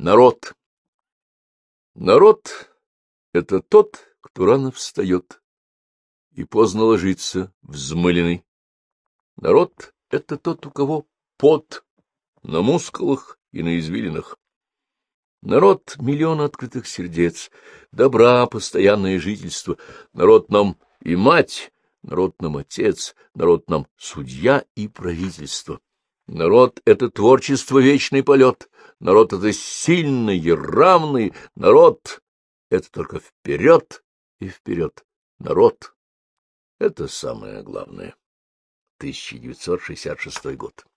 Народ. Народ — это тот, кто рано встает и поздно ложится взмыленный. Народ — это тот, у кого пот на мускулах и на извилинах. Народ — миллион открытых сердец, добра, постоянное жительство. Народ нам и мать, народ нам отец, народ нам судья и правительство. Народ — это творчество, вечный полет, народ — это сильный и равный, народ — это только вперед и вперед, народ — это самое главное. 1966 год.